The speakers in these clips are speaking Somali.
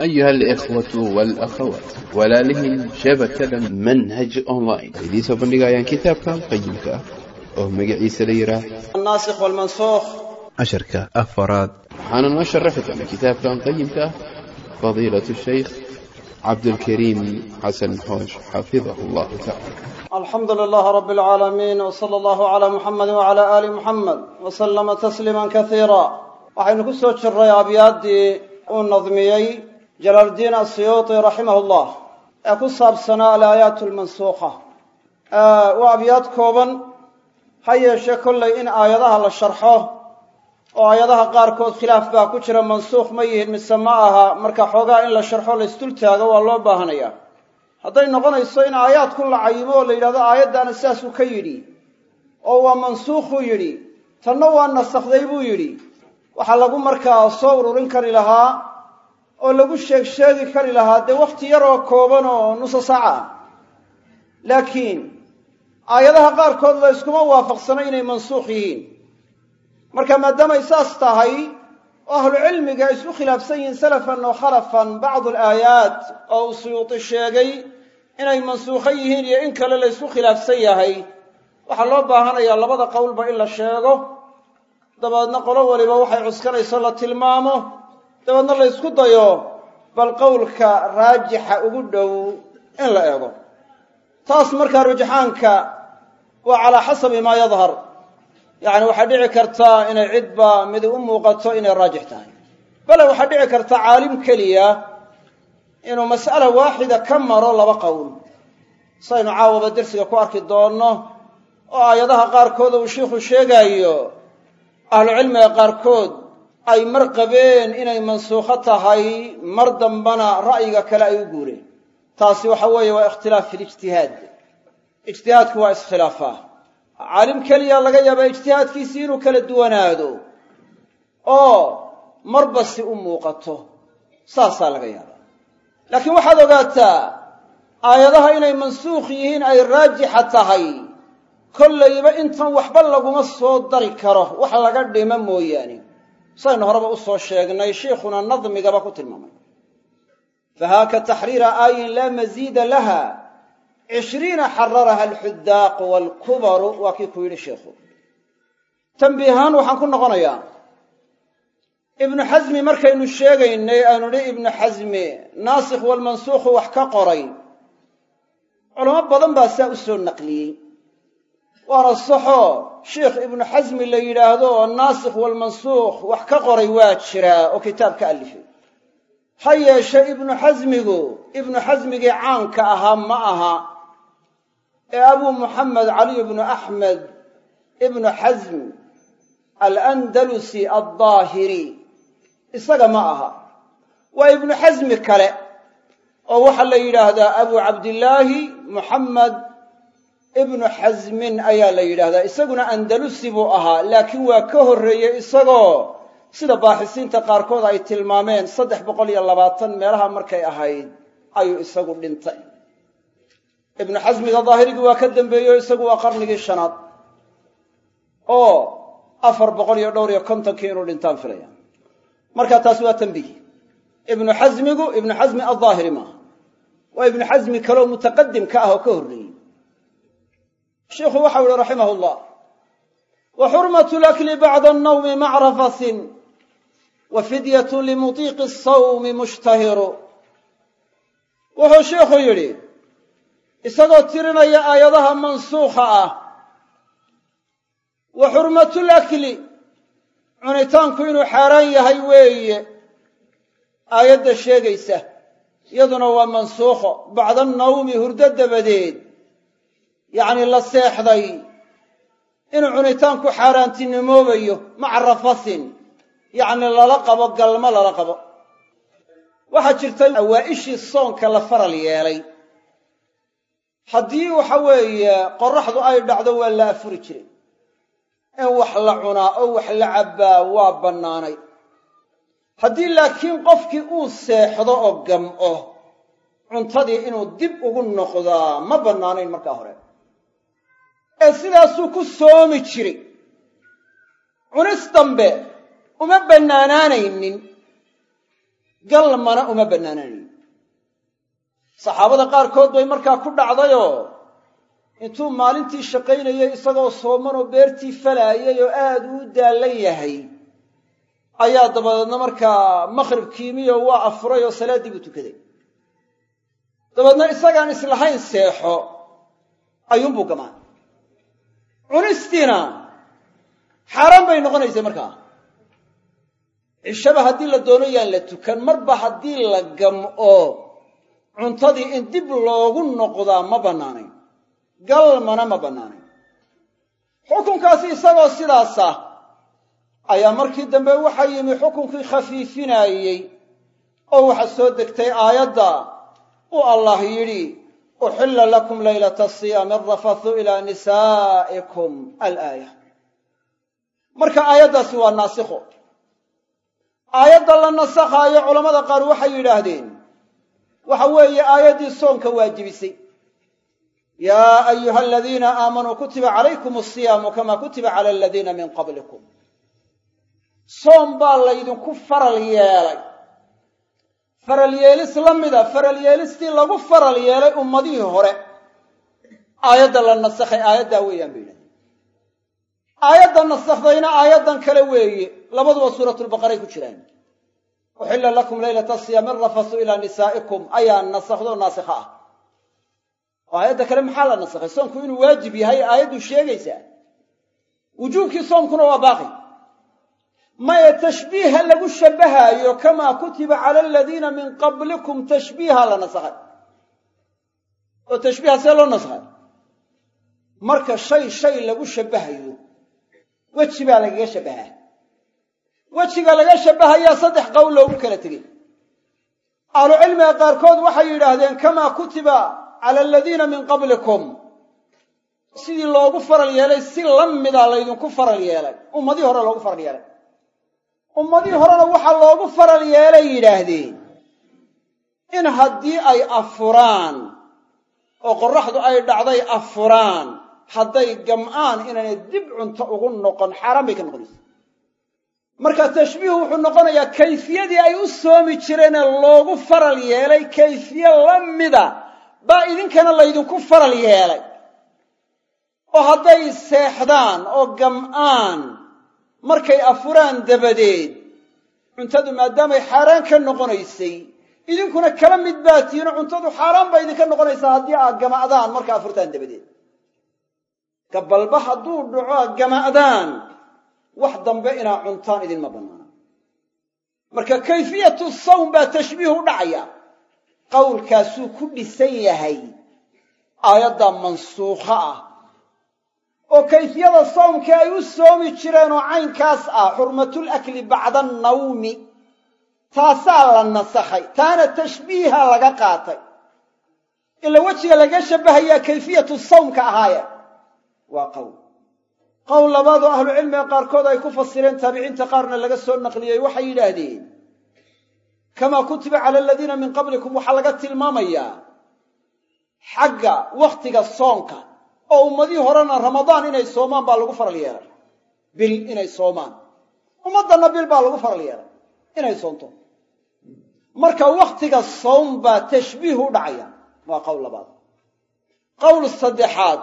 أيها الإخوة والأخوات walaalihii shabakada manhaj online idiin soo bandhigayaan kitaabkan qayimka ah oo magaciisa la yidhaah الناسخ والمنسوخ casharka afaraad waxaana noo sharaxi doona kitaabkan qayimka ah fadiilaة الshaykh cabdulkariim xasan xoosh xafidahu allahu tacala الحمد لله رب العالمين وصلى الله على محمد وعلى آل محمد وسلم تسليما كثيرا waxaynu ku soo jirray abyaaddii uu nadmiyey jalaaldiin asiyuuti raximah llah ee ku saabsanaa alaayaat lmansuukha waa abyaad kooban ha yeeshee kollay in aayadaha la sharxo oo aayadaha qaarkood khilaaf baa ku jira mansuukh ma yihiin mise ma aha marka xoogaa in la sharxo la isdultaago waa loo baahanaya. Hadday noqonayso in aayaadku la cayimo oo la yidhahdo aayaddaana sidaasuu ka yidhi oo waa mansuukhuu yidhi tanna waa nasakhday buu yidhi. Waxaa lagu markaa soo ururin kari lahaa oo lagu sheeg sheegi kari lahaa dee wakhti yaroo kooban oo nusa saaca ah. Laakiin aayadaha qaarkood la iskuma waafaqsano inay mansuukh yihiin. Marka maadaamay saas tahay oo ahlucilmiga ay isku khilaafsan yihiin salafan oo khalafan bacdu alaayaat oo uu suyuuti sheegay inay mansuukho yihiin iyo in kale la ysku khilaafsan yahay. Waxaa loo baahanayaa labada qowlba in la sheego. Dabeedna qolo waliba waxay cuskanayso la tilmaamo dabeedna la ysku dayo bal qowlka raajixa ugu dhow in la eego. Taas markaa rujxaanka waa calaa xasabi maa yadhar. Yacni waxaa dhici karta inay cidba midi u muuqato inay raajix tahay. Bale waxaa dhici karta caalim keliya inuu mas'ala waaxida ka maro laba qowl. Saynu caawaba dersiga ku arki doonno oo aayadaha qaarkood uu shiikhu sheegaayo ahlucilmiga qaarkood ay mar qabeen inay mansuukho tahay mar dambana ra'yiga kale ay u guureen. Taasi waxa weeye waa ikhtilaaf fi lijtihaad ijtihaadku waa iskhilaafaa caalim keliya laga yaabaa ijtihaadkiisii inuu kala duwanaado oo marba si u muuqato. Saasaa laga yaabaa. Laakiin waxaad ogaataa aayadaha inay mansuukh yihiin ay raajixa tahay. Kollayba intan waxba laguma soo dari karo. Wax laga dhimo mooyaane saynu horeba u soo sheegnay shiikhuna nadmigaba ku tilmaamay. Fahaaka taxriira aayin laa masiida laha. Cishriina xararaha alxudaaqu waalkubaru waa kii ku yidhi sheikhu tambiihaan waxaan ku noqonayaa ibnu xasmi markaynu sheegaynay aanu idhi ibnu xasmi naasikh walmansuukhu wax ka qoray. Culamo badan baa saa u soo naqliyey. Waana saxoo sheikh ibnu xasmi la yidhaahdo oo naasikh walmansuukh wax ka qoray waa jiraa oo kitaab ka alifay. Ha yeeshe ibnu xasmigu ibnu xasmigii caanka ahaa ma aha. Ee abuu muxamed caliy bnu axmed ibnu xasm alandalusi addaahiri isaga ma aha. Waa ibnu xasmi kale oo waxaa la yidhaahdaa abu cabdillaahi muxamed ibnu xasmin ayaa la yidhaahdaa isaguna andalusi buu ahaa laakiin waa ka horreeyey isagoo sida baaxisiinta qaarkood ay tilmaameen saddex boqol iyo labaatan meelaha markay ahayd ayuu isagu dhintay. Ibnu xasmiga daahirigii waa ka dambeeyey isagu waa qarnigii shanaad oo afar boqol iyo dhowr iyo kontonkii inuu dhintaan filaya marka taasi waa tambiih ibnu xasmigu ibnu xasmi addaahiri maaha. Waa ibnu xasmi kaleoo mutaqadim ka ah oo ka horreeyey sheikhu waxau ihi raximah llah wa xurmatu lakli bacda annawmi macrafatin wa fidyatu limutiiqi asawmi mushtahiru. Wuxuu sheikhu yidhi isagoo tirinaya aayadaha mansuukha ah wa xurmatulakli cunitaanku inuu xaaraan yahay weeye aayadda sheegaysa iyaduna waa mansuukho. Bacda annawmi hurdo dabadeed yacni la seexday. Inuu cunitaanku xaaraantinimoobayo maca rafasin yacni lala qabo galmo lala qabo. Waxaa jirta awaa'ishii soonka la faral yeelay. Haddii waxa weeye qorraxdu ay dhacdo waa la afuri jiray. In wax la cunaa oo wax la cabbaa waa bannaanay. Haddii laakiin qofkii uu seexdo oo gam'o cuntadii inuu dib ugu noqdaa ma bannaanayn markaa hore ee sidaasuu ku soomi jiray cunis dambe uma bannaanaanaynin. Galmana uma bannaanaanayn saxaabada qaarkood bay markaa ku dhacdayoo intuu maalintii shaqaynayay isagoo soomanoo beertii falaayay oo aad uu daallan yahay ayaa dabadeedna markaa maqhrib kiimiyo waa afuray oo salaaddii buu tukaday. Dabeedna isagaan islahayn seexo ayuunbuu gamaa cunistiina xaaraan bay noqonaysay markaa. Cishaba haddii la doono yaan la tukan marba haddii la gam'o cuntadii in dib loogu noqdaa ma bannaanayn. Galmana ma bannaanayn. Xukunkaasi isagoo sidaasa ayaa markii dambe waxaa yimi xukunkii khafiifinaayey oo waxa soo degtay aayadda uu allah yidhi uxilla lakum laylata siyaami arafathu ilaa nisaa'ikum alaaya marka aayaddaasi waa naasikho aayadda la nasakhaayo culammada qaar waxay yidhaahdeen waxa weeye aayaddii soonka waajibisay. Yaa ayuha aladiina aamanuu kutiba calaykum asiyaamu kamaa kutiba cala aladiina min qablikum. Soom baa laydinku faral yeelay faral yeelis la mida faral yeelistii lagu faral yeelay ummadihii hore. Aayadda la nasakhay aayaddaa weeyaan bay yidhahdeen. Aayadda nasakhdayna aayaddan kale weeye labaduba suuratulbaqaray ku jiraan. Uxilla lakum laylata siyaami arafasu ilaa nisaa'ikum ayaa nasakhdo naasikha ah. Oo aayadda kale maxaa la nasakhay? Soomku inuu waajib yahay aayaddu sheegaysaa. Wujuubkii soomkuna waa baaqi maya tashbiiha lagu shabbahaayo kamaa kutiba cala aladiina min qablikum tashbiiha la nasakhay oo tashbiiha see loo nasakhay marka shay shay lagu shabbahayo weji baa lagaga shabbahaa wejiga laga shabbahayaa saddex qowl loogu kala tegey. Ahlucilmiga qaarkood waxay yidhaahdeen kamaa kutiba cala aladiina min qablikum. Sidii loogu faral yeelay si la mida laydinku faral yeelay. Ummadii hore loogu faral yeelay ummadii horena waxaa loogu faral yeelay yidhaahdeen in haddii ay afuraan oo qorraxdu ay dhacday afuraan hadday gam'aan inaanay dib cunto ugu noqon xaaraan bay ka noqonaysa. Marka tashbiihu wuxuu noqonayaa kayfiyadii ay u soomi jireenee loogu faral yeelay kayfiye la mida baa idinkana laydinku faral yeelay. Oo hadday seexdaan oo gam'aan markay afuraan dabadeed cuntadu maadaamay xaaraan ka noqonaysay idinkuna kala mid baa tihiin oo cuntadu xaaraan baa idinka noqonaysaa haddii aad gama'daan markaa afurtaan dabadeed. Gabalba hadduu dhaco aad gama'daan wax dambe inaa cuntaan idinma bannaana. Marka kayfiyatu sawm baa tashbiihu u dhacaya. Qowlkaasuu ku dhisan yahay aayadda mansuukha ah oo kayfiyada soomkii ay u soomi jireen oo caynkaas ah xurmatul akli bacda annawmi. Taasaa la nasakhay taana tashbiiha laga qaatay. Ila wejiga laga shabbahayaa kayfiyatu sawmka ahaaye. Waa qowl. Qowl labaadoo ahlucilmiga qaarkood ay ku fasireen taabiciinta qaarna laga soo naqliyey waxay yidhaahdeen kamaa kutiba cala aladiina min qablikum waxaa laga tilmaamayaa xagga wakhtiga soonka oo ummadii horena ramadaan inay soomaan baa lagu faral yeelay. Bil inay soomaan. Ummaddanna bil baa lagu faral yeelay. Inay soonto. Marka wakhtiga sawm baa tashbiih u dhacaya. Waa qowl labaad. Qowl saddexaad.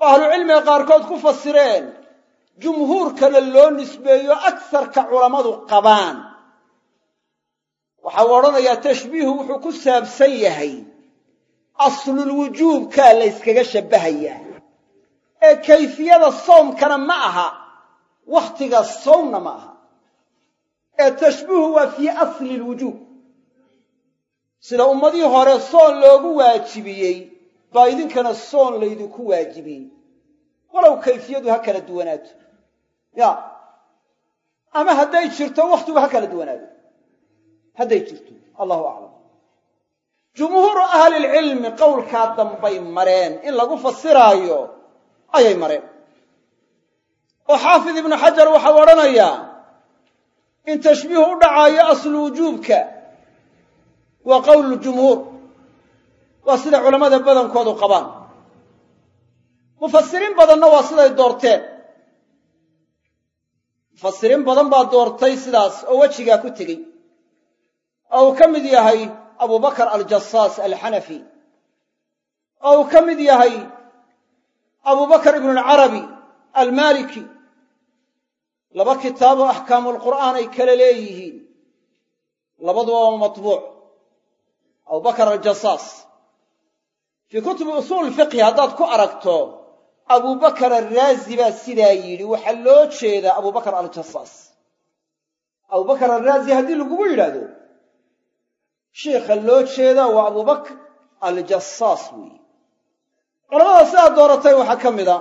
Oo ahlucilmiga qaarkood ku fasireen jumhuurkana loo nisbeeyo agsarka culammadu qabaan. Waxau odhanayaa tashbiihu wuxuu ku saabsan yahay aslulwujuubkaa la yskaga shabbahayaa. Ee kayfiyada soomkana ma aha wakhtiga sawmna ma aha. Ee tashbiihu waa fii asli lwujuub sida ummadii hore soon loogu waajibiyey baa idinkana soon laydinku waajibiyey. Walow kayfiyadu ha kala duwanaato. Ya ama hadday jirto wakhtigu ha kala duwanaado hadday jirto allahu aclam jumhuuru ahlilcilmi qowlkaa dambay mareen in lagu fasiraayo ayay mareen. Oo xaafid ibnu xajar waxau odhanayaa in tashbiihu u dhacaayo aslu wujuubka waa qowlu jumhuur. Waa sida culammada badankoodu qabaan. Mufasiriin badanna waa siday doorteen. Mufasiriin badan baa doortay sidaas oo wejigaa ku tegey. Oo uu ka mid yahay abubakar aljasaas alxanafi oo uu ka mid yahay abubakar ibnu alcarabi almaliki. Laba kitaaboo axkaamulqur'aan ay kala leeyihiin. Labaduba waa matbuuc. Abubakar aljasaas fii kutubi usuul fiqhi haddaad ku aragto abubakar araazi baa sidaa yidhi waxaa loo jeedaa abubakar aljasaas abubakar araazi haddii lagugu yidhaahdo sheikha loo jeedaa waa abubakr aljasaas weeye culamada sidaa dooratay waxaa ka mid a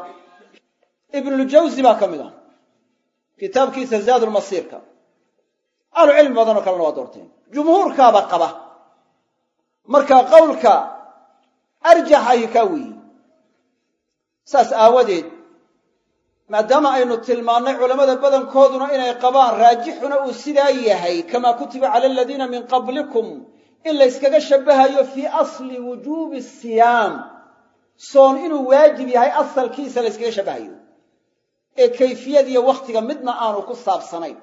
ibnuljawsi baa ka mid a kitaabkiisa zaadulmasiirka ahlu cilmi badanoo kalena waa doorteen. Jumhuurkaaba qaba. Marka qowlka arjax ahi kaa weeye saas aawadeed maadaama aynu tilmaannay culammada badankooduna inay qabaan raajixuna uu sidaa yahay kamaa kutiba cala aladiina min qablikum in layskaga shabbahayo fii asli wujuubi siyaam. Soon inuu waajib yahay asalkiisa layskaga shabbahayo. Ee kayfiyadiyo wakhtiga midna aanu ku saabsanayn.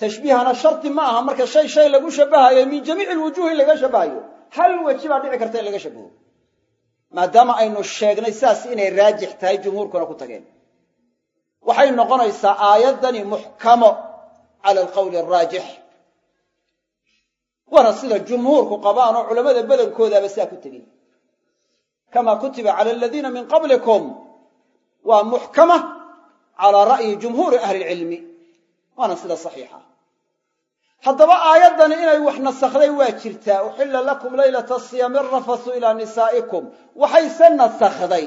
Tashbiihana shardi ma aha marka shay shay lagu shabbahayo min jamiici alwujuuhi in laga shabbahayo. Hal weji baa dhici karta in laga shabbaho. Maadaama aynu sheegnay sidaas inay raajix tahay jumhuurkuna ku tageen. Waxay noqonaysaa aayaddani muxkamo cala alqowli araajix waana sida jumhuurku qabaan oo culammada badankoodaaba sidaa ku tegin kamaa kutiba cala aladiina min qablikum. Waa muxkama calaa ra'yi jumhuuri ahli ilcilmi. Waana sida saxiixa. Haddaba aayaddani inay wax nasakday waa jirtaa uxilla lakum laylata siyaami rafasu ilaa nisaa'ikum. Waxayse nasakday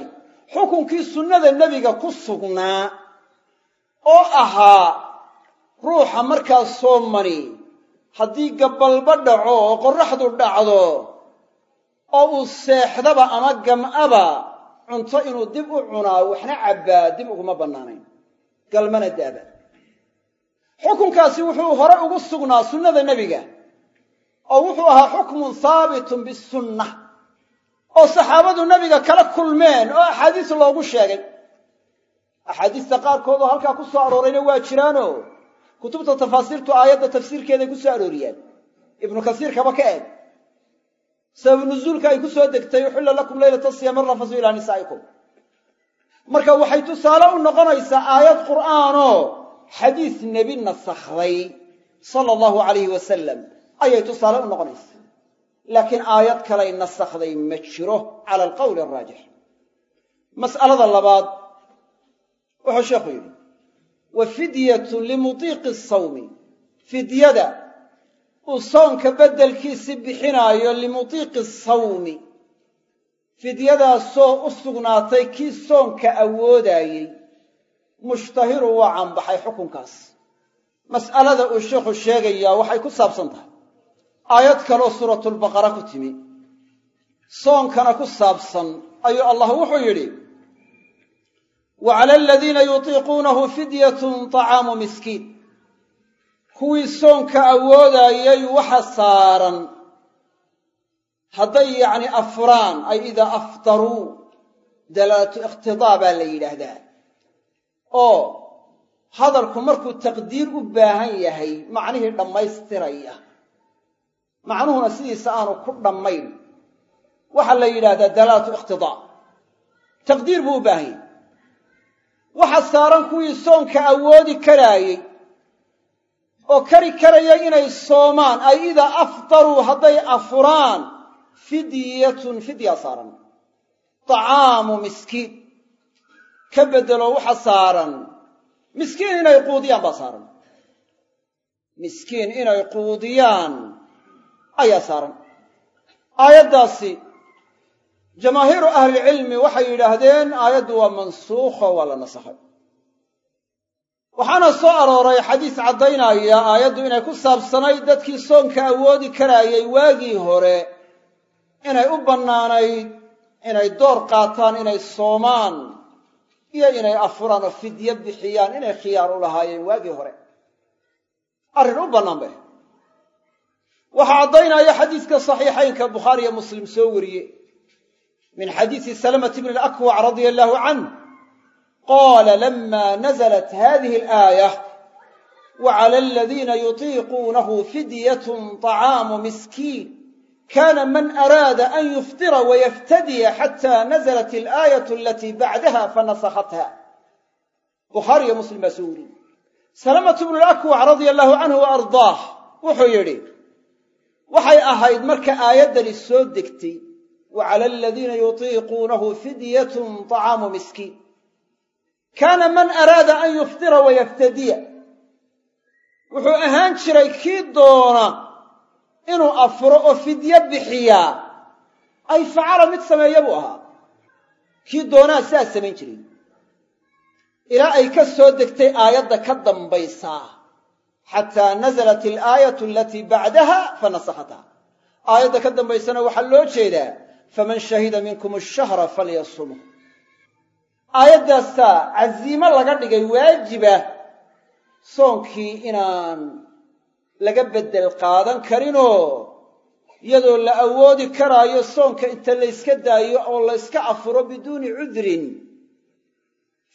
xukunkii sunnada nebiga ku sugnaa oo ahaa ruuxa markaa soomani haddii gabalba dhaco oo qorraxdu dhacdo oo uu seexdaba ama gam'aba cunto inuu dib u cunaa waxna cabbaa dib uguma bannaanayn. Galmana daaba. Xukunkaasi wuxuu hore ugu sugnaa sunnada nebiga oo wuxuu ahaa xukmun haabitun bisunna oo saxaabadu nebiga kala kulmeen oo axaadiis loogu sheegay. Axaadiista qaarkood oo halkaa ku soo aroorayna waa jiraano kutubta tafaasiirtu aayadda tafsiirkeeday ku soo arooriyaan ibnu kasiirkaba ka eeg. Sabab nuzuulka ay ku soo degtay uxilla lakum leylata siyaami rafasu ilaa nisaa'ikum. Marka waxay tusaale u noqonaysaa aayad qur'aanoo xadiis nebi nasakhday sala allahu alayhi wasalam ayay tusaale u noqonaysaa. Laakiin aayad kalay nasakhday ma jiro cala alqowli araajix mas'alada labaad wuxuu sheekhu yidhi wa fidyatun limutiiqi sawmi fidyada uu soonka beddelkiisi bixinaayo limutiiqi sawmi fidyadaasoo u sugnaatay kii soonka awoodaayey. Mushtahiru waa canbaxay xukunkaas. Mas'alada uu sheikhu sheegayaa waxay ku saabsan tahay. Aayad kaloo suuratulbaqara ku timi. Soonkana ku saabsan ayuu allah wuxuu yidhi wa cala aladiina yutiiquunahu fidyatun طacaamu miskiin. Kuwii soonka awoodaayay waxa saaran hadday yacni afuraan ay idaa aftaruu dalaalatu iqtidaa baa la yidhaahdaa. Oo hadalku markuu taqdiir u baahan yahay macnihii dhammaystiraya. Macnuhuna sidiisa aanu ku dhammayn. Waxaa la yidhahdaa dalaalatu iqtidaa. Taqdiir buu u baahan yahay waxa saaran kuwii soonka awoodi karaayey. Oo kari karaya inay soomaan. Ay idaa aftaruu hadday afuraan. Fidyatun fidya saaran. طacaamu miskiin. Ka beddelo waxa saaran. Miskiin inay quudiyaan baa saaran. Miskiin inay quudiyaan ayaa saaran jamaahiiru ahlilcilmi waxay yidhaahdeen aayaddu waa mansuukho waa la nasakhay waxaana soo arooray xadiis caddaynaya aayaddu inay ku saabsanayd dadkii soonka awoodi karaayay waagii hore inay u bannaanayd inay door qaataan inay soomaan iyo inay afuraan oo fidyo bixiyaan inay khiyaar u lahaayeen waagii hore. Arrin u bannaan bay waxaa caddaynaya xadiiska saxiixaynka bukhaari iyo muslim soo wariye min xadiisi salamati bni alakwac radia allaahu canh qaala lama naزlat hadihi alaaya wa cala aladiina yutiiquunahu fidyatun طacaamu miskiin kana man araada an yuftira wayaftadiya xataa naزlat alaayatu alatii bacdaha fanasakhatha bukhaariyo muslim baa soo weriyey salamatu bnu lakwac radia allahu canhu wa ardaah wuxuu yidhi waxay ahayd marka aayaddani soo degtay wa cala aladiina yutiiquunahu fidyatun طacaamu miskiin kaana man araada an yuftira wayaftadiya wuxuu ahaan jiray kii doona inuu afuro oo fidyo bixiyaa ay facala mid sameeya buu ahaa kii doonaa saa samayn jiray ilaa ay ka soo degtay aayadda ka dambaysaa xataa nazalat alaayatu alatii bacdaha fanasakhatha aayadda ka dambaysana waxaa loo jeedaa faman shahida minkum ashahra falyasumhu aayaddaasaa casiimo laga dhigay waajiba soonkii inaan laga beddel qaadan karinoo iyadoo la awoodi karaayo soonka inta layska daayo oo la yska afuro biduuni cudrin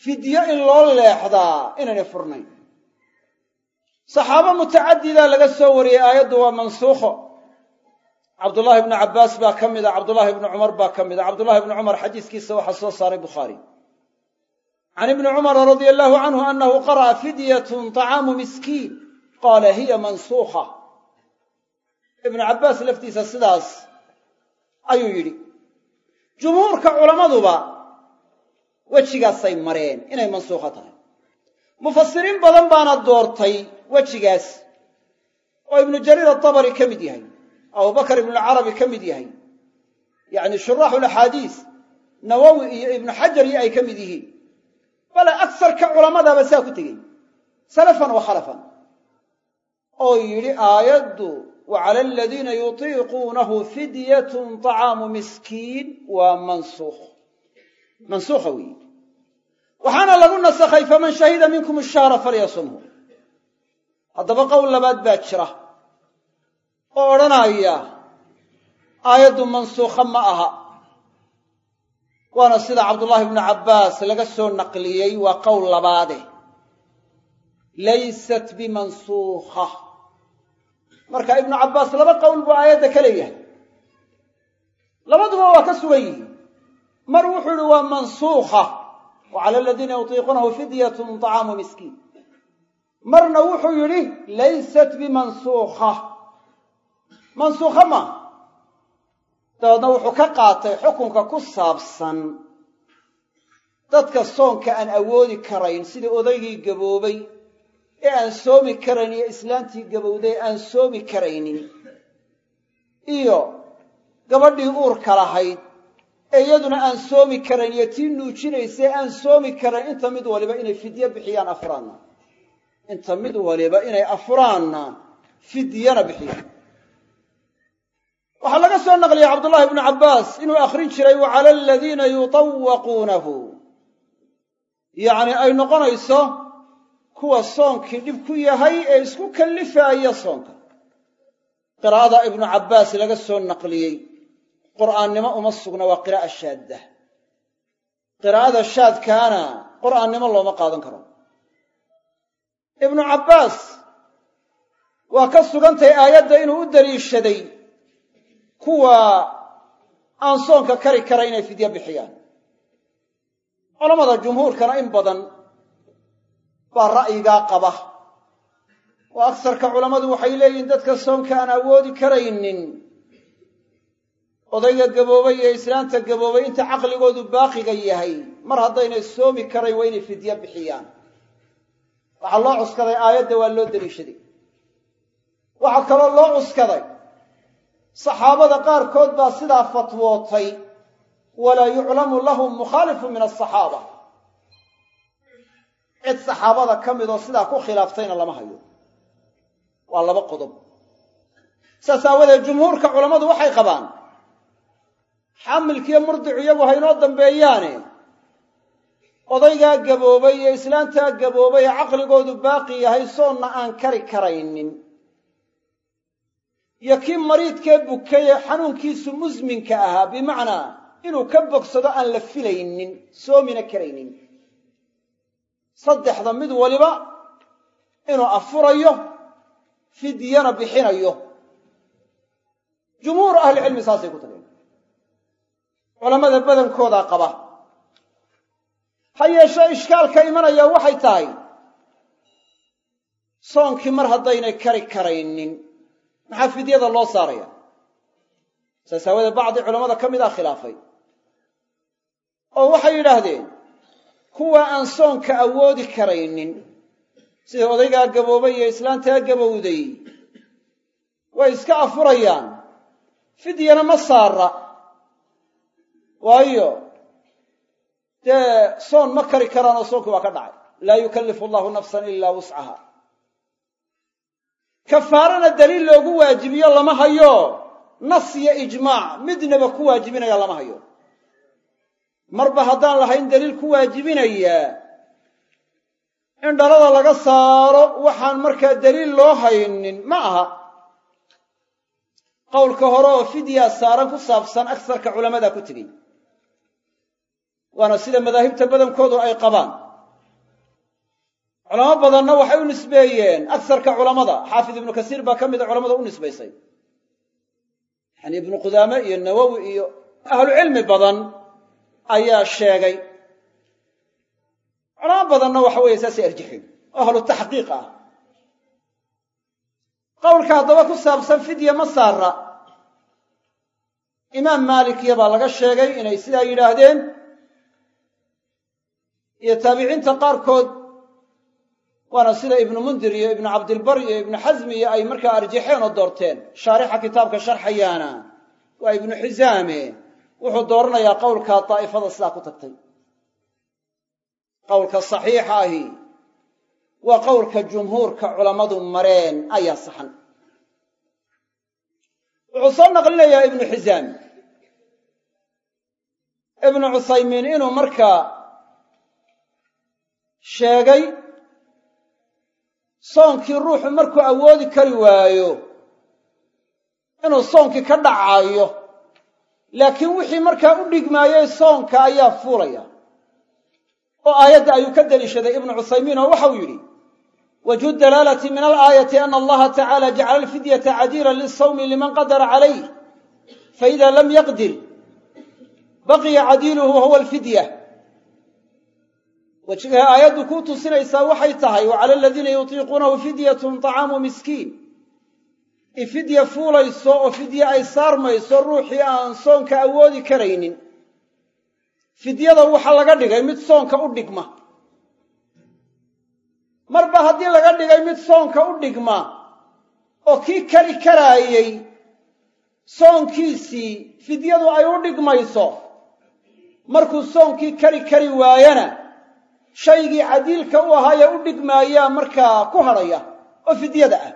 fidyo in loo leexdaa inaynay furnayn saxaabo mutacadidaa laga soo wariyey aayaddu waa mansuukho cabdullaahi ibnu cabbaas baa ka mida cabdullaahi ibnu cumar baa ka mida cabdullahi ibnu cumar xadiiskiisa waxaa soo saaray bukhaari can ibni cumara radia allahu canhu annahu qara'a fidyatun طacaamu miskiin qaala hiya mansuukha. Ibnu cabbaas laftiisa sidaas ayuu yidhi jumhuurka culammaduba wejigaasay mareen inay mansuukho tahay. Mufasiriin badan baana doortay wejigaas oo ibnu jariir atabari ka mid yahay abubakar ibnucarabi ka mid yahay. Yacni shuraaxu laxaadiis nawowi iyo ibnu xajar iyo ay ka mid yihiin. Bale agsarka culammadaaba saa ku tegey. Salafan wa khalafan. Oo yidhi aayaddu wa cala aladiina yutiiquunahu fidyatun طacaamu miskiin waa mansuukh mansuukha weeye waxaana lagu nasakhay faman shahida minkum ashahra falyasumhu. Haddaba qowl labaad baa jira oo odhanaya aayaddu mansuukha ma aha. Waana sida cabdullaahi ibnu cabbaas laga soo naqliyey waa qowl labaade. Laysat bimansuukha. Marka ibnu cabbaas laba qowl buu aayadda ka leeyahay. Labaduba waa ka sugan yihiin. Mar wuxuu ihi waa mansuukha. Wa cala aladiina yutiiquunahu fidyatun طacaamu miskiin. Marna wuxuu yidhi laysat bimansuukha mansuukha maaha dabeedna wuxuu ka qaatay xukunka ku saabsan dadka soonka aan awoodi karayn sida odaygii gaboobay ee aan soomi karayn iyo islaantii gabowday aan soomi karaynin. Iyo gabadhii uurka lahayd ee iyaduna aan soomi karayn iyo tii nuujinaysay aan soomi karayn inta mid waliba inay fidyo bixiyaan afuraanna inta mid waliba inay afuraanna fidyana bixiyaan waxaa laga soo naqliyey cabdullaahi ibnu cabbaas inuu akhrin jiray wa cala aladiina yutawaquunahu yacni ay noqonayso kuwa soonkii dhib ku yahay ee isku kallifaaya soonka. Qiraa'ada ibnu cabbaas laga soo naqliyey qur'aannimo uma sugna waa qiraa'a shaadda. Qiraa'ada shaadkaana qur'aannimo looma qaadan karo. Ibnu cabbaas waa ka sugantahay aayadda inuu u daliishaday kuwa aan soonka kari kara inay fidyo bixiyaan. Culammada jumhuurkana in badan baa ra'yigaa qaba. Oo agsarka culammadu waxay leeyihiin dadka soonka aan awoodi karaynin. Odayga gaboobay iyo islaanta gaboobay inta caqligoodu baaqiga yahay. Mar haddaynay soomi karayn waa inay fidyo bixiyaan. Waxaa loo cuskaday aayadda waa loo daliishaday waxaa kaloo loo cuskaday saxaabada qaarkood baa sidaa fatwootay walaa yuclamu lahum mukhaalifun min asaxaaba cid saxaabada ka midoo sidaa ku khilaaftayna lama hayo. Waa laba qodob. Saas aawadeed jumhuurka culammadu waxay qabaan xamilkiiyo murdicu iyagu haynoo dambeeyaane odaygaa gaboobay iyo islaantaa gaboobay ee caqligoodu baaqi yahay soonna aan kari karaynin iyo kii mariidkee bukay ee xanuunkiisu musminka ahaa bimacnaa inuu ka bogsado aan la filaynin soomina karaynin. Saddexda mid waliba inuu afurayo fidyana bixinayo. Jumhuuru ahlicilmi saasay ku tageen. Culammada badankoodaa qaba. Ha yeeshee ishkaalka imanaya waxay tahay soonkii mar haddaynay kari karaynin maxaa fidyada loo saaraya? Saas aawadeed bacdi culammada ka mid ah khilaafay. Oo waxay yidhaahdeen kuwa aan soonka awoodi karaynin sida odaygaa gaboobay iyo islaantaa gabowday way iska afurayaan. Fidyana ma saara waayo dee soon ma kari karaan oo soonkii waa ka dhacay. Laa yukallifu allahu nafsan ilaa wuscaha kafaarana daliil loogu waajibiyo lama hayo. Nas iyo ijmaac midnaba ku waajibinaya lama hayo. Marba haddaan lahayn daliil ku waajibinaya in dhalada laga saaro waxaan markaa daliil loo haynin ma aha. Qowlka hore oo fidya saaran ku saabsan agsarka culamada ku tegey waana sida madaahibta badankoodu ay qabaan culamo badanna waxay u nisbeeyeen agsarka culamada. Xaafid ibnu kasiir baa ka mida culamada u nisbaysay. Yani ibnu qudaame iyo nawowi iyo ahlucilmi badan ayaa sheegay. Culamo badanna waxa weeye saasay arjixeen ahlu taxqiiq ah. Qowlka haddaba ku saabsan fidya ma saara imaam maalikiya baa laga sheegay inay sidaa yidhaahdeen. Iyo taabiciinta qaarkood waana sida ibnu mundir iyo ibnu cabdilbar iyo ibnu xasmi iyo ay markaa arjaxeen oo doorteen. Shaarixa kitaabka sharxayaana waa ibnu xisaame wuxuu dooranayaa qowlka daa'ifada sidaa ku tagtay. Qowlka saxiixa ahi waa qowlka jumhuurka culammadu mareen ayaa saxan. Wuxuu soo naqlinayaa ibnu xisaam ibnu cuthaymiin inuu markaa sheegay soonkii ruuxu markuu awoodi kari waayo inuu soonkii ka dhacaayo laakiin wixii markaa u dhigmaayey soonka ayaa fuulaya. Oo aayadda ayuu ka deliishaday ibnu cuthaymiin oo waxau yidhi wajhu dalaalati min alaayati ana allaha tacala jacala alfidyata cadiilan lisawmi liman qadara calayh faida lam yaqdir baqiya cadiiluhu wahuwa alfidya wajgaha aayaddu kuu tusinaysaa waxay tahay wa cala aladiina yutiiquunahu fidyatun طacaamu miskiin. In fidya fuulayso oo fidye ay saarmayso ruuxii aan soonka awoodi karaynin. Fidyada waxaa laga dhigay mid soonka u dhigma. Marba haddii laga dhigay mid soonka u dhigma oo kii kari karaayey soonkiisii fidyadu ay u dhigmayso markuu soonkii kari kari waayana shaygii cadiilka u ahaayee u dhigmaayaa markaa ku hadhaya oo fidyada ah.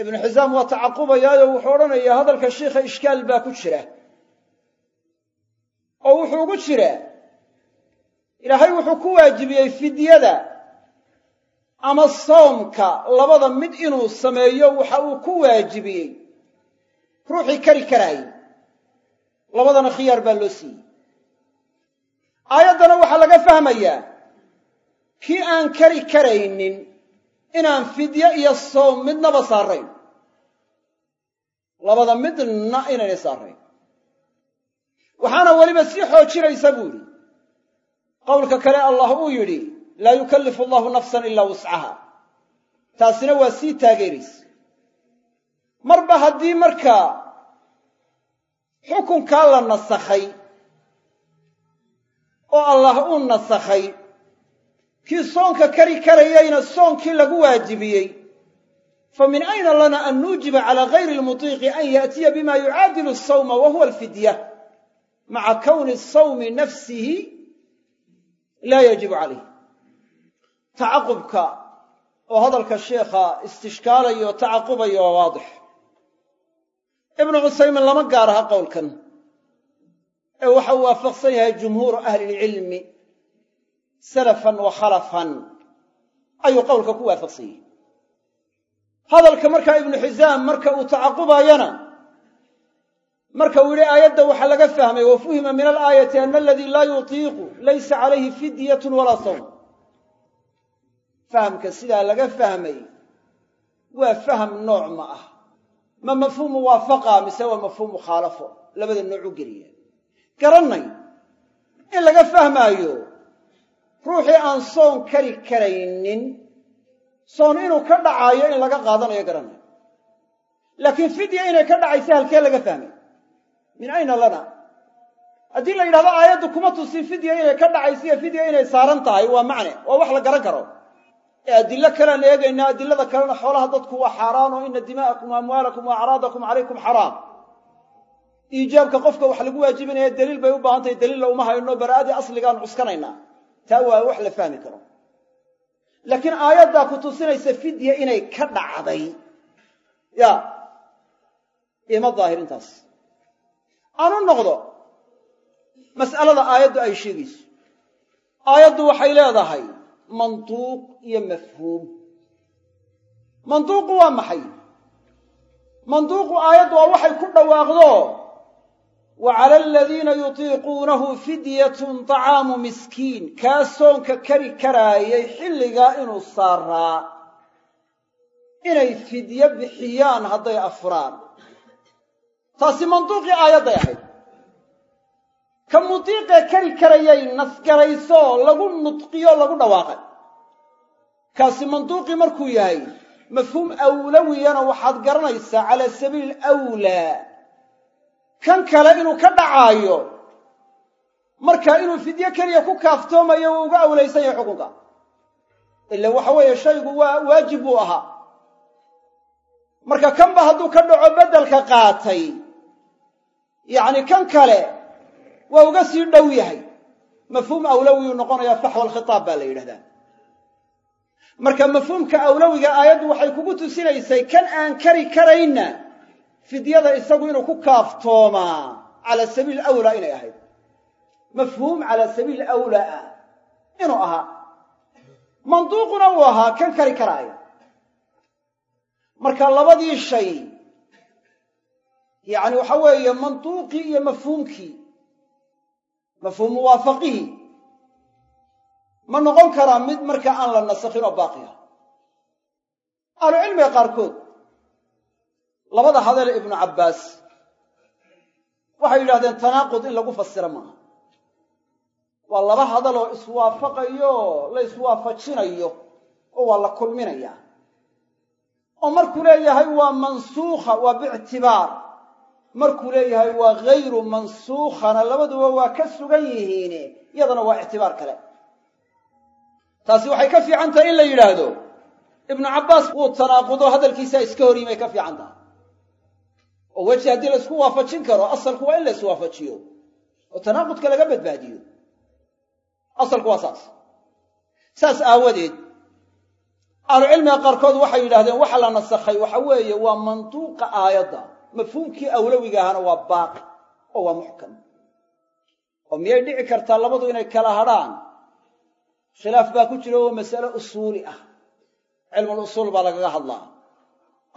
Ibnu xisaam waa tacaqubayaayo wuxuu odhanayaa hadalka shiikha ishkaal baa ku jira. Oo wuxuu ugu jiraa ilaahay wuxuu ku waajibiyey fidyada ama soomka labada mid inuu sameeyo waxa uu ku waajibiyey. Ruuxii kari karaayey labadana khiyaar baa loo siiyey aayaddana waxaa laga fahmayaa kii aan kari karaynin inaan fidye iyo soom midnaba saarayn labada midna inaynay saarayn waxaana weliba sii xoojinaysa buu yidhi qowlka kale allah uu yidhi laa yukallifu allahu nafsan ilaa wuscaha taasina waa sii taageeraysa. Marba haddii markaa xukunkaa la nasakhay oo allah uu nasakhay. Kii soonka kari karayayna soonkii lagu waajibiyey. Fa min ayna lana an nuujiba calaa gayri lmutiiqi an yaatiya bima yucaadilu asawma wa huwa alfidya. Maca kowni asawmi nafsihi laa yajibu calayh. Tacaqubka oo hadalka sheikha istishkaalayo tacaqubayo waa waadix. Ibnu cusaymin lama gaar aha qowlkan ee waxa uu waafaqsan yahay jumhuuru ahli ilcilmi salafan wa khalafan ayuu qowlka ku waafaqsan yahay. Hadalka markaa ibnu xisaam marka uu tacaqubaayana marka uu yidhi aayadda waxaa laga fahmay wa min alaayati ana aladii laa yutiiqu laysa calayhi fidyatun walaa sawm. Fahamka sidaa laga fahmay waa faham nooc ma ah. Ma mafhuum muwaafaqa mise waa mafhuum mukhaalafo labada nooc u geliya garannay in laga fahmaayo ruuxii aan soon kari karaynin soon inuu ka dhacaayo in laga qaadanayo garannay laakiin fidya inay ka dhacaysa halkee laga fahmay. Min ayna lana? Haddii la yidhahdo aayaddu kuma tusin fidya inay ka dhacayso iyo fidya inay saaran tahay waa macne waa wax la garan karo. Ee adilo kalean eegaynaa adilada kalena xoolaha dadku waa xaaraan oo ina dimaa'akum wa amwaalakum wa acraadakum calaykum xaraam iijaabka qofka wax lagu waajibinaya daliil bay u baahan tahay daliilla uma hayno bara'adii asligaan cuskanaynaa. Taa waa wax la fahmi karo. Laakiin aayaddaa ku tusinaysa fidya inay ka dhacday. Ya ima daahirintaas aanu noqdo mas'alada aayaddu ay sheegayso. Aayaddu waxay leedahay mantuuq iyo mafhuum. Mantuuqu waa maxay? Mantuuqu aayaddu waa waxay ku dhawaaqdo wa cala aladiina yutiiquunahu fidyatun طacaamu miskiin. Kaa soonka kari karaayay xilligaa inuu saaraa. Inay fidyo bixiyaan hadday afuraan. Taasi mantuuqii aayadday ahayd. Ka mutiiqee kari karayay nasgarayso lagu nudqiyo lagu dhawaaqay. Kaasi mantuuqii markuu yahay mafhuum awlawiyana waxaad garanaysaa calaa sabiili awlaa kan kale inuu ka dhacaayo marka inuu fidyo keliya ku kaaftoomayo uu uga awlaysan yahay xukunka. Ila waxa weeye shaygu waa waajib buu ahaa. Marka kanba hadduu ka dhaco beddelka qaatay yacni kan kale waa uga sii dhow yahay. Mafhuum awlawiyuu noqonayaa faxwa alkhitaab baa la yidhahdaa marka mafhuumka awlawiga aayaddu waxay kugu tusinaysay kan aan kari karayna fidyada isagu inuu ku kaaftoomaa cala sabiil awlaa inay ahayd. Mafhuum cala sabiil awlaa ah inuu ahaa. Manduuquna uu ahaa kan kari karaaya marka labadii shay yacni waxa weeye manduuqii iyo mafhuumkii. Mafhuum muwaafaqihii ma noqon karaa mid marka aan la nasakhin oo baaqiya ahlucilmiga qaarkood labada hadale ibnu cabbaas. Waxay yidhahdeen tanaaqud in lagu fasiro maaha. Waa laba hadal oo iswaafaqayo la iswaafajinayo oo waa la kulminayaa. Oo markuu leeyahay waa mansuukha waa biictibaar markuu leeyahay waa ghayru mansuukhana labaduba waa ka sugan yihiine. Iyadana waa ictibaar kale. Taasi waxay ka fiican tahay in la yidhaahdo. Ibnu cabbaas wuu tanaaqudo hadalkiisaa iska hor yimay ka fiican tahay oo weji haddii la isku waafajin karo asalku waa in la iswaafajiyo oo tanaaqudka laga badbaadiyo. Asalku waa saas. Saas aawadeed ahlucilmiga qaarkood waxay yidhahdeen waxa la nasakhay waxa weeye waa mantuuqa aayadda. Mafhuumkii awlowiga ahana waa baaqi oo waa muxkam. Oo miyay dhici kartaa labadu inay kala hadrhaan khilaaf baa ku jira oo masale usuuli ah. Cilmul usuul baa lagaga hadlaa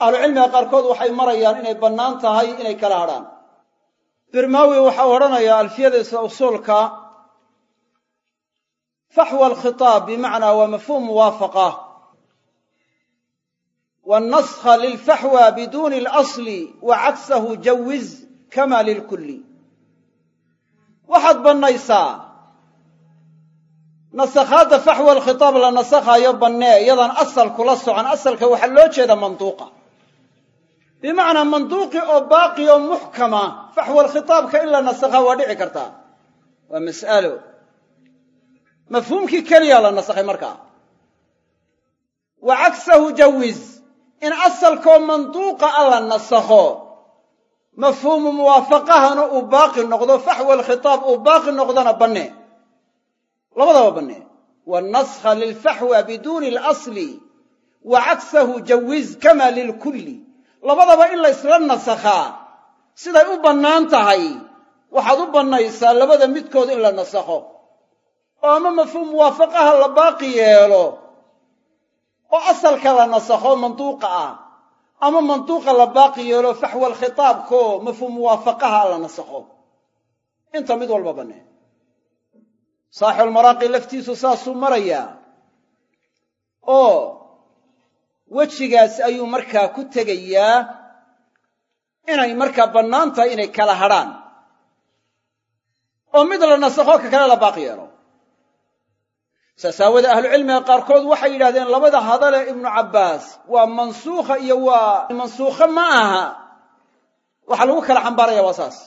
ahlucilmiga qaarkood waxay marayaan inay bannaan tahay inay kala hadrhaan birmaawi waxau odhanayaa alfiyadiisa usuulka faxwa alkhitaab bimacnaa waa mafhuum muwaafaqa. Wاnaskha lilfaxwa biduni اlasli wa cagsahu jawiz kama lilkulli waxaad bannaysaa. Nasakhaadda faxwa alkhitaab la nasakhaayo bannee iyadaan asal kula socon asalka waxaa loo jeeda manduuqa bimacnaa manduuqi oo baaqi oo muxkama faxwa alkhitaabka in la nasakhaa waa dhici kartaa waa mas'alo mafhuumkii keliyaa la nasakhay markaa. Wa cagsahu jawiz. In asalkoo manduuqa a la nasakho mafhuumu muwaafaqahana uu baaqi noqdo faxwa alkhitaab uu baaqi noqdona bannee labadaba bannee wanaskha lilfaxwa biduuni alasli wa cagsahu jawiz kama lilkulli labadaba in la ysla nasakhaa siday u bannaan tahay waxaad u bannaysaa labada midkood in la nasakho. Oo ama mafhuum muwaafaqaha la baaqi yeelo oo asalka la nasakho manduuqa ah ama manduuqa la baaqi yeelo faxwa alkhitaabko mafhuum muwaafaqaha la nasakho. Inta mid walba bannee saaxibulmaraaqi laftiisu saasuu marayaa. Oo wejigaas ayuu markaa ku tegayaa inay markaa bannaan tahay inay kala hadrhaan oo mid la nasakho ka kale la baaqi yeelo. Saas aawoodee ahlucilmiga qaarkood waxay yidhahdeen labada hadale ibnu cabbaas waa mansuukha iyo waa mansuukho ma aha. Waxa lagu kala xambaaraya waa saas.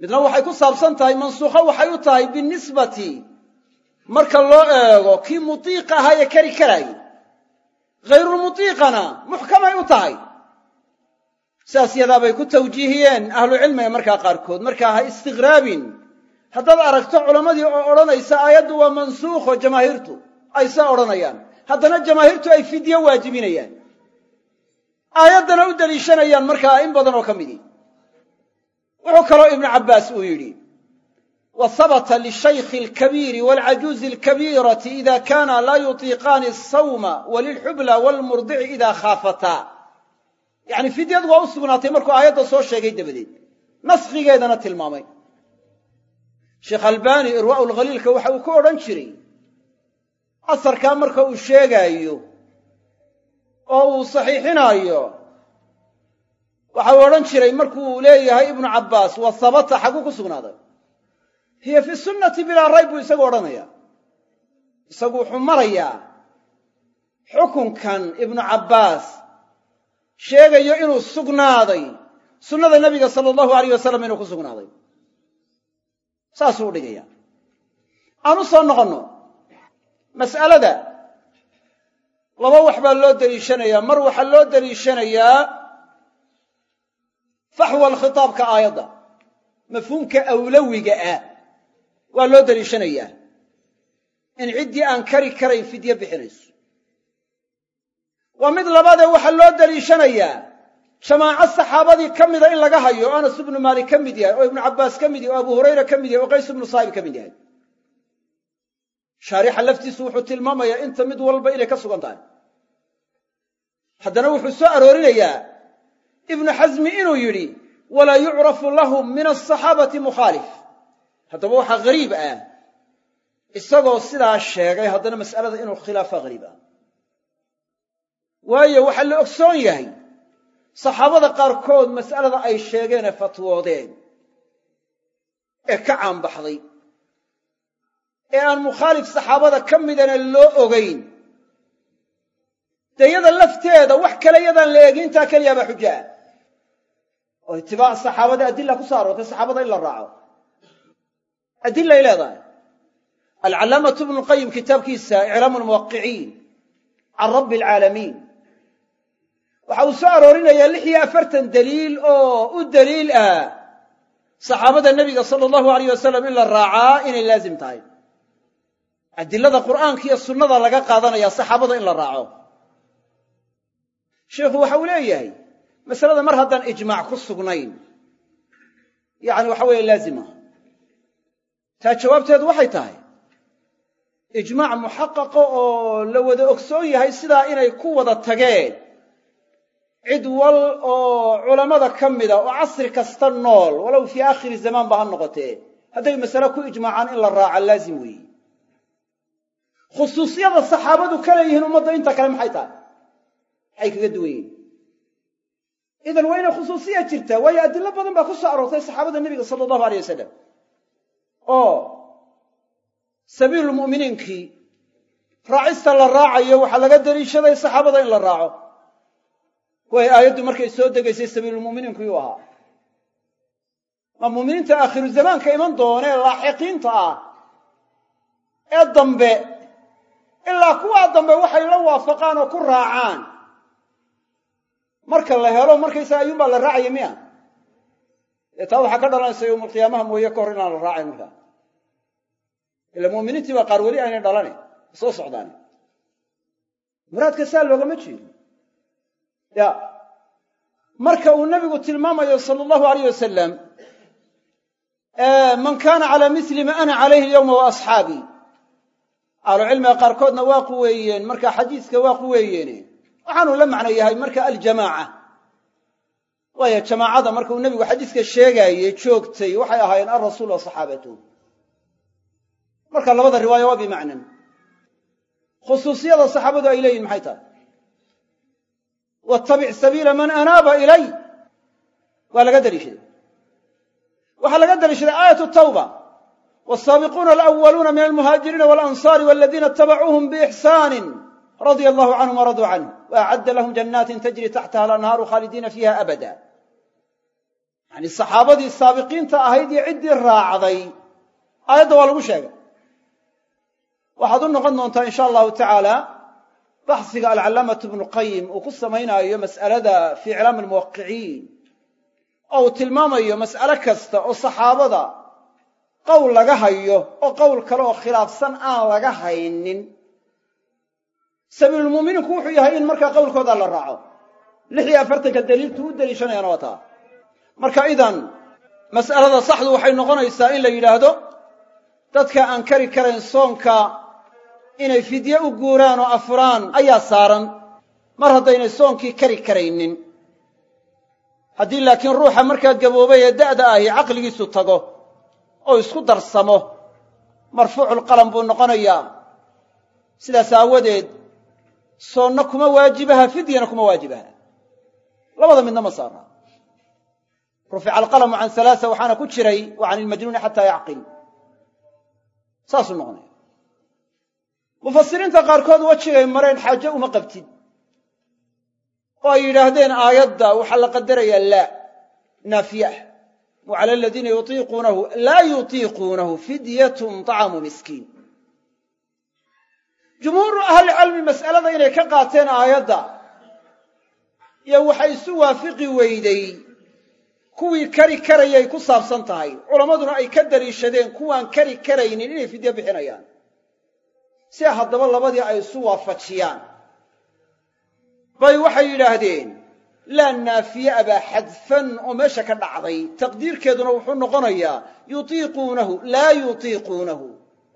Midna waxay ku saabsan tahay mansuukho waxay u tahay binisbati. Marka loo eego kii mutiiqa ahaa ee kari karaayey hayrulmutiiqana muxkamay u tahay saas yadaabay ku tawjiihiyeen ahlucilmiga markaa qaarkood markaa ha istiqraabin haddaad aragto culammadii oo odhanaysa aayaddu waa mansuukho jamaahiirtu ay saa odhanayaan haddana jamaahiirtu ay fidyo waajibinayaan aayaddana u deliishanayaan markaa in badan oo ka midii wuxuu kaloo ibnu cabbaas uu yidhi wa habata lishaykhi alkabiiri waalcajuuzi alkabiirati ida kaana laa yutiiqaani asawma walilxubla waalmurdici idaa khaafataa yacni fidyadu waa u sugnaatay markuu aayadda soo sheegay dabadeed. Naskhigeedana tilmaamay. Sheekh albaani irwaa'u lkhaliilka waxa uu ku odhan jiray. Asarkaa marka uu sheegaayo oo uu saxiixinaayo waxa uu odhan jiray markuu leeyahay ibnu cabbaas wa xaguu ku sugnaaday hiya fi sunnati bilaa rayb buu isagu odhanaya isagu wuxuu marayaa xukunkan ibnu cabbaas sheegayo inuu sugnaaday sunnada nebiga sala allahu alayh wasalam inuu ku sugnaaday. Saasuu u dhigaya aan u soo noqonno mas'alada laba wax baa loo deliishanayaa. Mar waxaa loo deliishanayaa faxwa alkhitaabka aayadda mafhuumka awlawiga ah waa loo deliishanayaa in ciddii aan kari karayn fidye bixinayso. Waa mid labaadee waxaa loo deliishanayaa jamaaco saxaabadii ka mida in laga hayo anas ibnu maalik ka mid yahay oo ibnu cabbaas ka mid yahay oo abu hurayra ka mid yahay oo qays ibnu saa'ib ka mid yahay. Shaarixa laftiisu wuxuu tilmaamayaa inta mid walba inay ka sugan tahay. Haddana wuxuu soo aroorinayaa ibnu xasmi inuu yidhi walaa yucrafu lahum min asaxaabati mukhaalif haddaba waxaa hariib ah isagoo sidaa sheegay haddana mas'alada inuu khilaafa hariib ah. Waayo waxaa la ogsoon yahay saxaabada qaarkood mas'alada ay sheegeenee fatwoodeen ee ka caanbaxday ee aan mukhaalif saxaabada ka midana loo ogayn dee yada lafteeda wax kale yadaan la eegin intaa keliyaabaa xujo ah oo itibaac saxaabada adila ku soo aroortay saxaabada in la raaco adilay leedahay alcallaamatu ibnu lqayim kitaabkiisa iclaamu lmuwaqiciin can rabbi alcaalamiin waxa uu soo aroorinayaa lix iyo afartan daliil oo u daliil ah saxaabada nebiga sala allahu alayh wasalam in la raacaa inay laazim tahay adilada qur'aanka iyo sunnada laga qaadanaya saxaabada in la raaco sheikhu waxa uu leeyahay masalada mar haddaan ijmaac ku sugnayn yacni waxa weeye laazima taa jawaabteedu waxay tahay ijmaac muxaqaqa oo la wada ogsoon yahay sidaa inay ku wada tageen. Cid wal oo culammada ka mida oo casri kasta nool walow fii aakhiri zamaan ba ha noqotee. Hadday masale ku ijmaacaan in la raaca laazim weeye. Khusuusiyada saxaabadu ka leeyihiin ummadda inta kale maxay tahay? Maxay kaga duwan yihiin idan waa inay khusuusiya jirtaa waayo adilo badan baa ku soo aroortay saxaabada nebiga sala allahu aleyh wasalam oo sabiilulmu'miniinkii raacista la raacayo waxaa laga deliishaday saxaabada in la raaco. Way aayaddu markay soo degaysay sabiilulmu'miniinku yuu ahaa. Ma mu'miniinta aakhiru zamaanka iman doonee laaxiqiinta ah. Ee dambe ilaa kuwaa dambe waxay la waafaqaan oo ku raacaan. Marka la helo markaysaga ayuunbaa la raacaya miya dee taa waxaa ka dhalanaysa yowmalqiyaamaha mooye ka hor inaan la raacayn markaa. Ila mu'miniintii baa qaar weli aynay dhalane soo socdaane muraadka saa loogama jeedo ya marka uu nebigu tilmaamayo sala allahu alayh wasalam man kaana calaa misli ma ana calayhi alyawma wa asxaabii ahlucilmiga qaarkoodna waa quweeyeen marka xadiiska waa quweeyeene waxaanuu la macno yahay marka aljamaaca waayo jamaacada marka uu nebigu xadiiska sheegaayey joogtay waxay ahaayeen alrasuul wa saxaabatuhu marka labada riwaaya waa bimacnan. Khusuusiyada saxaabadu ay leeyihiin maxay tahay? Wattabic sabiila man anaaba ilay. Waa laga daliishaday. Waxaa laga daliishaday aayatu tawba. Wsaabiquuna alwaluuna min almuhaajiriina walansaari waladiina itabacuuhum biixsaanin radia allahu canhum waraduu canh waacadda lahum janaatin tajri taxtaha alanhaaru khaalidiina fiiha abada. Yani saxaabadii saabiqiinta ahayd iyo ciddii raacday. Aayadda waa lagu sheegay. Waxaad u noqon doontaa in sha allahu tacaala baxsiga alcalaamatu bnu qayim uu ku samaynaayo mas'alada fi iclaam almuwaqiciin oo uu tilmaamayo mas'ale kasta oo saxaabada qowl laga hayo oo qowl kale oo khilaafsan aan laga haynin sabiilulmu'miniinku wuxuu yahay in markaa qowlkooda la raaco. Lix iyo afartanka daliiltu u deliishanayana waa taa marka idan mas'alada saxdu waxay noqonaysaa in la yidhaahdo dadka aan kari karayn soonka inay fidye u guuraan oo afuraan ayaa saaran. Mar haddaynay soonkii kari karaynin. Haddii laakiin ruuxa markaa gaboobay ee da'da ahi caqligiisu tago oo isku darsamo marfuuculqalam buu noqonayaa. Sidaas aawadeed soonna kuma waajibaha fidyana kuma waajibaha labada midna ma saara rufica alqalamu can halaasa waxaana ku jiray wa can ilmajnuuni xataa yacqil. Saasuu noqonaya. Mufasiriinta qaarkood wejigay mareen xaaje uma qabtid. Oo ay yidhaahdeen aayadda waxaa la qadarayaa laa naafiye ah aladiina yutiiquunahu laa yutiiquunahu fidyatun طacaamu miskiin jumhuuru ahlicilmi mas'alada inay ka qaateen aayadda iyo waxay isu waafiqi weyday kuwii kari karayay ku saabsan tahay. Culammaduna ay ka daliishadeen kuwaan kari karaynin inay fidye bixinayaan. Si haddaba labadii ay isu waafajiyaan. Bay waxay yidhaahdeen laa naafiye abaa xadfan oo meesha ka dhacday. Taqdiirkeeduna wuxuu noqonayaa yutiiquunahu laa yutiiquunahu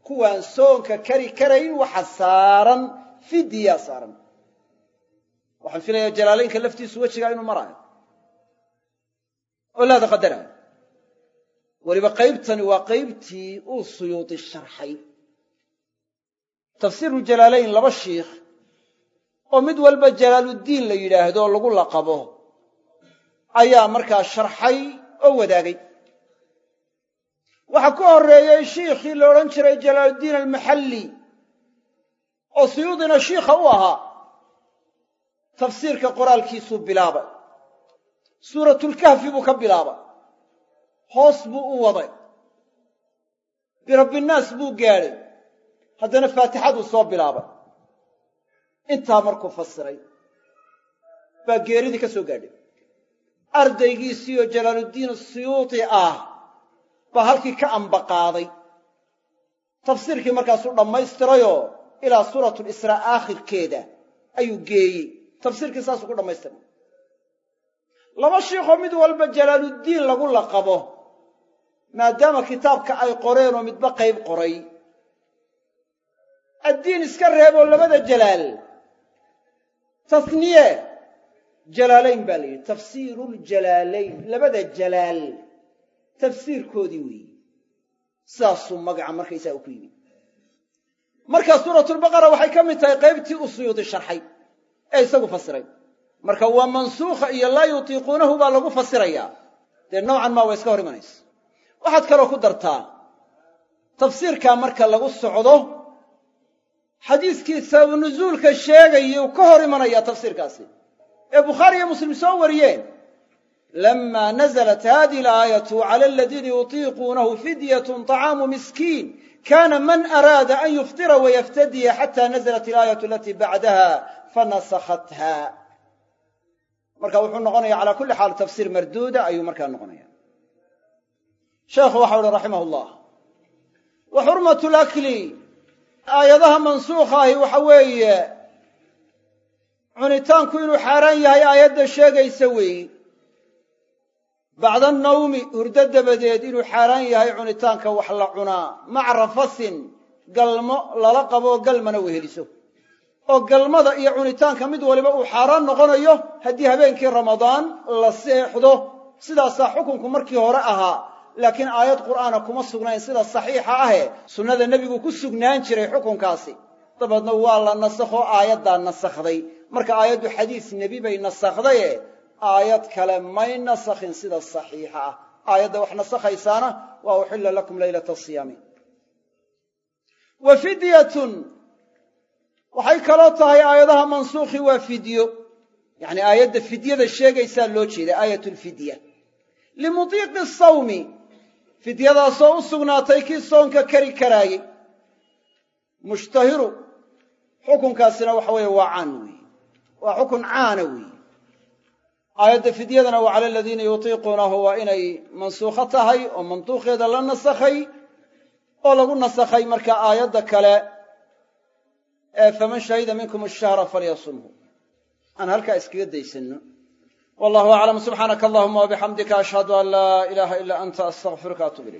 kuwaan soonka kari karayn waxa saaran fidyaa saaran. Waxaan filayaa jalaalaynka laftiisu wejigaa inuu maraayo oo laada qadaraayo weliba qaybtani waa qaybtii uu suyuudi sharxay. Tafsiiru jalaalayn laba shiikh oo mid walba jalaaluddiin la yidhaahdo lagu laqabo ayaa markaa sharxay oo wadaagay waxaa ka horreeyey shiikhii la odhan jiray jalaaluddiin almaxalli oo suyuudina shiikha u ahaa tafsiirka qoraalkiisuu bilaabay. Suuratulkahfi buu ka bilaabay. Hoos buu u waday. Birabbinaas buu gaadhay haddana faatixaduu soo bilaabay. Intaa markuu fasiray baa geeridii ka soo gaadhay. Ardaygiisii oo jalaaluddiin suyuuti ah baa halkii ka ambaqaaday. Tafsiirkii markaasuu dhammaystirayoo ilaa suuratulisraa aakhirkeeda ayuu geeyey. Tafsiirkii saasuu ku dhammaystiray laba shiikhoo mid walba jalaaluddiin lagu laqabo maadaama kitaabka ay qoreen oo midba qayb qoray. Addiin iska reeboo labada jalaal. Tasniye jalaalayn baa la yidhi tafsiiruljalaalayn labada jalaal tafsiirkoodii weeye sidaasuu magaca markaysaa u ku yimid. Marka suuratulbaqara waxay ka mid tahay qaybtii u suyuudi sharxay ee isagu fasiray. Marka waa mansuukha iyo laa yutiiquunahu baa lagu fasirayaa dee nowcan maa waa iska hor imanaysa waxaad kaloo ku dartaa tafsiirkaa marka lagu socdo xadiiskii sababu nusuulka sheegayay uu ka hor imanayaa tafsiirkaasi. Ee bukhaari iyo muslim soo wariyeen lama naزlat hadihi alaayatu cala aladiina yutiiquunahu fidyatun طacaamu miskiin kana man araada an yuftira wayaftadiya xata naزlat ilaayatu alatii bacdaha fanasakhatha marka wuxuu noqonaya cala kulli xaal tafsiir marduuda ayuu markaa noqonaya sheekhu waxau uhi raximah llah wa xurmat lakli aayadaha mansuukha ahi waxa weeye cunitaanku inuu xaaraan yahay aayadda sheegaysa weeyi bacda annawmi hurdo dabadeed inuu xaaraan yahay cunitaanka wax la cunaa. Maca rafasin galmo lala qaboo galmana weheliso. Oo galmada iyo cunitaanka mid waliba uu xaaraan noqonayo haddii habeenkii ramadaan la seexdo sidaasaa xukunku markii hore ahaa. Laakiin aayad qur'aana kuma sugnayn sida saxiixa ahe sunnada nebigu ku sugnaan jiray xukunkaasi. Dabeedna waa la nasakho aayaddaa nasakhday marka aayaddu xadiis nebi bay nasakhdaye aayad kale may nasakhin sida saxiixa ah. Aayadda wax nasakhaysaana waa uxilla lakum laylata siyaami wa fidyatun. Waxay kaloo tahay aayadaha mansuukhi waa fidyo. Yacni aayadda fidyada sheegaysaa loo jeeda aayatulfidya limutiiqi sawmi. Fidyadaasoo u sugnaatay kii soonka kari karaayey. Mushtahiru. Xukunkaasina waxa weeye waa caan weeye. Waa xukun caana weeye aayadda fidyadana wa cala aladiina yutiiquunahu waa inay mansuukho tahay oo mantuuqeeda la nasakhay oo lagu nasakhay marka aayadda kale ee faman shahida minkum ashahra falyasumhu. Aan halkaa iskaga daysanno. Wallahu aclam subxaanaka allahuma wabixamdika ashhadu an laa ilaaha ilaa anta astaqfiruka atub ilayk